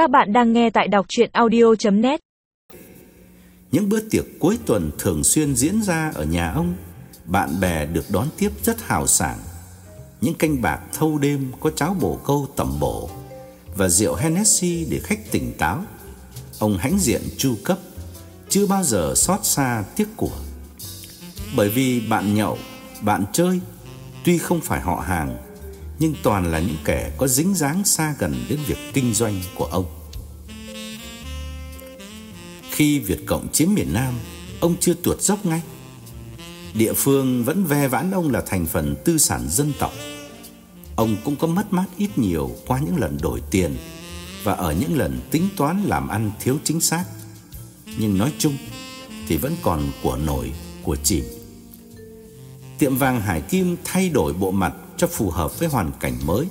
Các bạn đang nghe tại đọc chuyện audio.net Những bữa tiệc cuối tuần thường xuyên diễn ra ở nhà ông Bạn bè được đón tiếp rất hào sảng. Những canh bạc thâu đêm có cháo bổ câu tầm bổ Và rượu Hennessy để khách tỉnh táo. Ông hãnh diện chu cấp Chưa bao giờ xót xa tiếc của. Bởi vì bạn nhậu, bạn chơi Tuy không phải họ hàng nhưng toàn là những kẻ có dính dáng xa gần đến việc kinh doanh của ông. Khi Việt Cộng chiếm miền Nam, ông chưa tuột dốc ngay. Địa phương vẫn ve vãn ông là thành phần tư sản dân tộc. Ông cũng có mất mát ít nhiều qua những lần đổi tiền và ở những lần tính toán làm ăn thiếu chính xác. Nhưng nói chung thì vẫn còn của nổi, của chìm. Tiệm vàng Hải Kim thay đổi bộ mặt cho phù hợp với hoàn cảnh mới.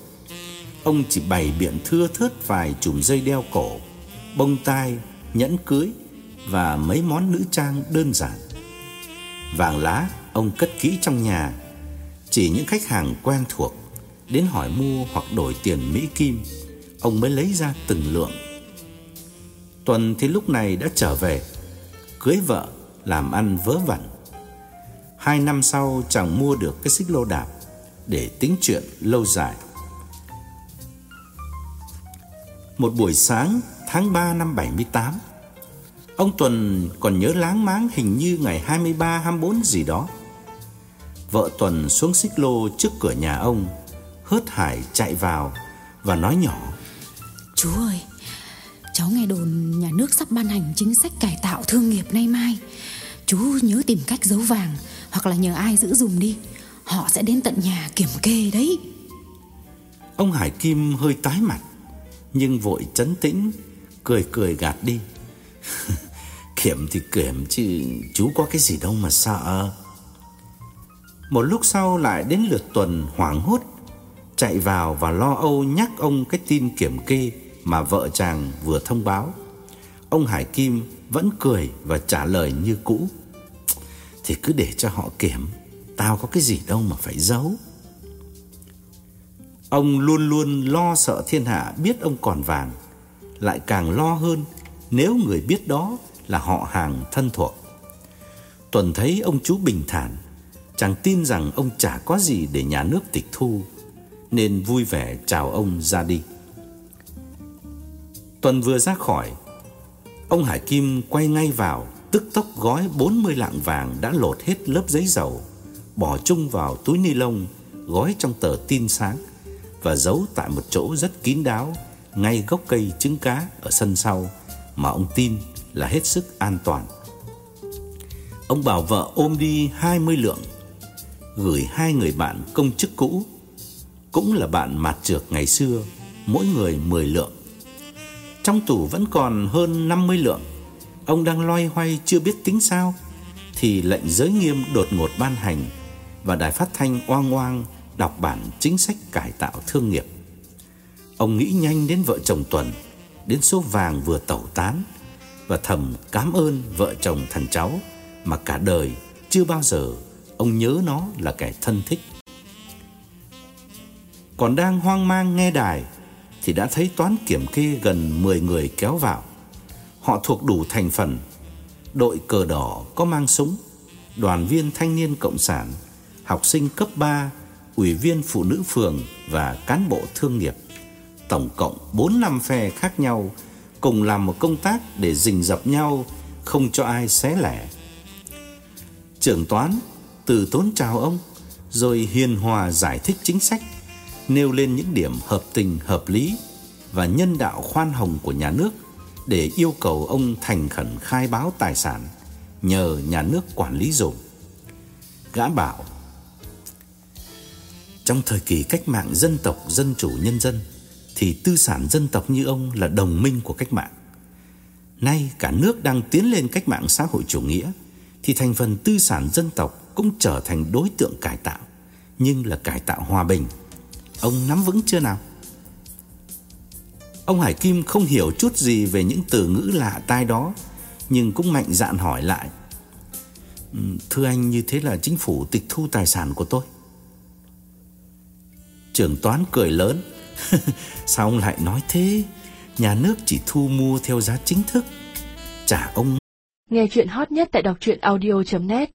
Ông chỉ bày biện thưa thớt vài chùm dây đeo cổ, bông tai, nhẫn cưới và mấy món nữ trang đơn giản. Vàng lá ông cất kỹ trong nhà, chỉ những khách hàng quen thuộc đến hỏi mua hoặc đổi tiền Mỹ Kim, ông mới lấy ra từng lượng. Tuần thì lúc này đã trở về, cưới vợ, làm ăn vớ vẩn. Hai năm sau chàng mua được cái xích lô đạp để tính chuyện lâu dài. Một buổi sáng tháng 3 năm 78, ông Tuần còn nhớ láng máng hình như ngày 23 24 gì đó. Vợ Tuần xuống xích lô trước cửa nhà ông, hớt hải chạy vào và nói nhỏ: "Chú ơi, cháu nghe đồn nhà nước sắp ban hành chính sách cải tạo thương nghiệp nay mai. Chú nhớ tìm cách giấu vàng hoặc là nhờ ai giữ dùm đi." Họ sẽ đến tận nhà kiểm kê đấy. Ông Hải Kim hơi tái mặt, Nhưng vội chấn tĩnh, Cười cười gạt đi. Kiểm thì kiểm chứ, Chú có cái gì đâu mà sợ. Một lúc sau lại đến lượt tuần hoảng hốt, Chạy vào và lo âu nhắc ông cái tin kiểm kê Mà vợ chàng vừa thông báo. Ông Hải Kim vẫn cười và trả lời như cũ. Thì cứ để cho họ kiểm. Tao có cái gì đâu mà phải giấu. Ông luôn luôn lo sợ thiên hạ biết ông còn vàng, Lại càng lo hơn Nếu người biết đó là họ hàng thân thuộc. Tuần thấy ông chú bình thản, Chẳng tin rằng ông chả có gì để nhà nước tịch thu, Nên vui vẻ chào ông ra đi. Tuần vừa ra khỏi, Ông Hải Kim quay ngay vào, Tức tốc gói 40 lạng vàng đã lột hết lớp giấy dầu bỏ chung vào túi ni lông gói trong tờ tin sáng và giấu tại một chỗ rất kín đáo ngay gốc cây trứng cá ở sân sau mà ông tin là hết sức an toàn. Ông bảo vợ ôm đi 20 lượng, gửi hai người bạn công chức cũ, cũng là bạn mặt trược ngày xưa, mỗi người 10 lượng. Trong tủ vẫn còn hơn 50 lượng. Ông đang loay hoay chưa biết tính sao thì lệnh giới nghiêm đột ngột ban hành và đài phát thanh oang oang đọc bản chính sách cải tạo thương nghiệp. Ông nghĩ nhanh đến vợ chồng Tuần, đến số vàng vừa tẩu tán và thầm cảm ơn vợ chồng thằng cháu mà cả đời chưa bao giờ ông nhớ nó là kẻ thân thích. Còn đang hoang mang nghe đài thì đã thấy toán kiểm kê gần 10 người kéo vào. Họ thuộc đủ thành phần, đội cờ đỏ có mang súng, đoàn viên thanh niên cộng sản học sinh cấp 3, ủy viên phụ nữ phường và cán bộ thương nghiệp. Tổng cộng 4 năm phe khác nhau cùng làm một công tác để rình rập nhau, không cho ai xé lẻ. Trưởng toán từ tốn chào ông, rồi hiền hòa giải thích chính sách, nêu lên những điểm hợp tình hợp lý và nhân đạo khoan hồng của nhà nước để yêu cầu ông thành khẩn khai báo tài sản nhờ nhà nước quản lý dùm. Gã bảo trong thời kỳ cách mạng dân tộc dân chủ nhân dân thì tư sản dân tộc như ông là đồng minh của cách mạng. Nay cả nước đang tiến lên cách mạng xã hội chủ nghĩa thì thành phần tư sản dân tộc cũng trở thành đối tượng cải tạo, nhưng là cải tạo hòa bình. Ông nắm vững chưa nào? Ông Hải Kim không hiểu chút gì về những từ ngữ lạ tai đó, nhưng cũng mạnh dạn hỏi lại. Thưa anh như thế là chính phủ tịch thu tài sản của tôi. Trưởng toán cười lớn. Sao ông lại nói thế? Nhà nước chỉ thu mua theo giá chính thức, trả ông Nghe chuyện hot nhất tại đọc truyện audio.net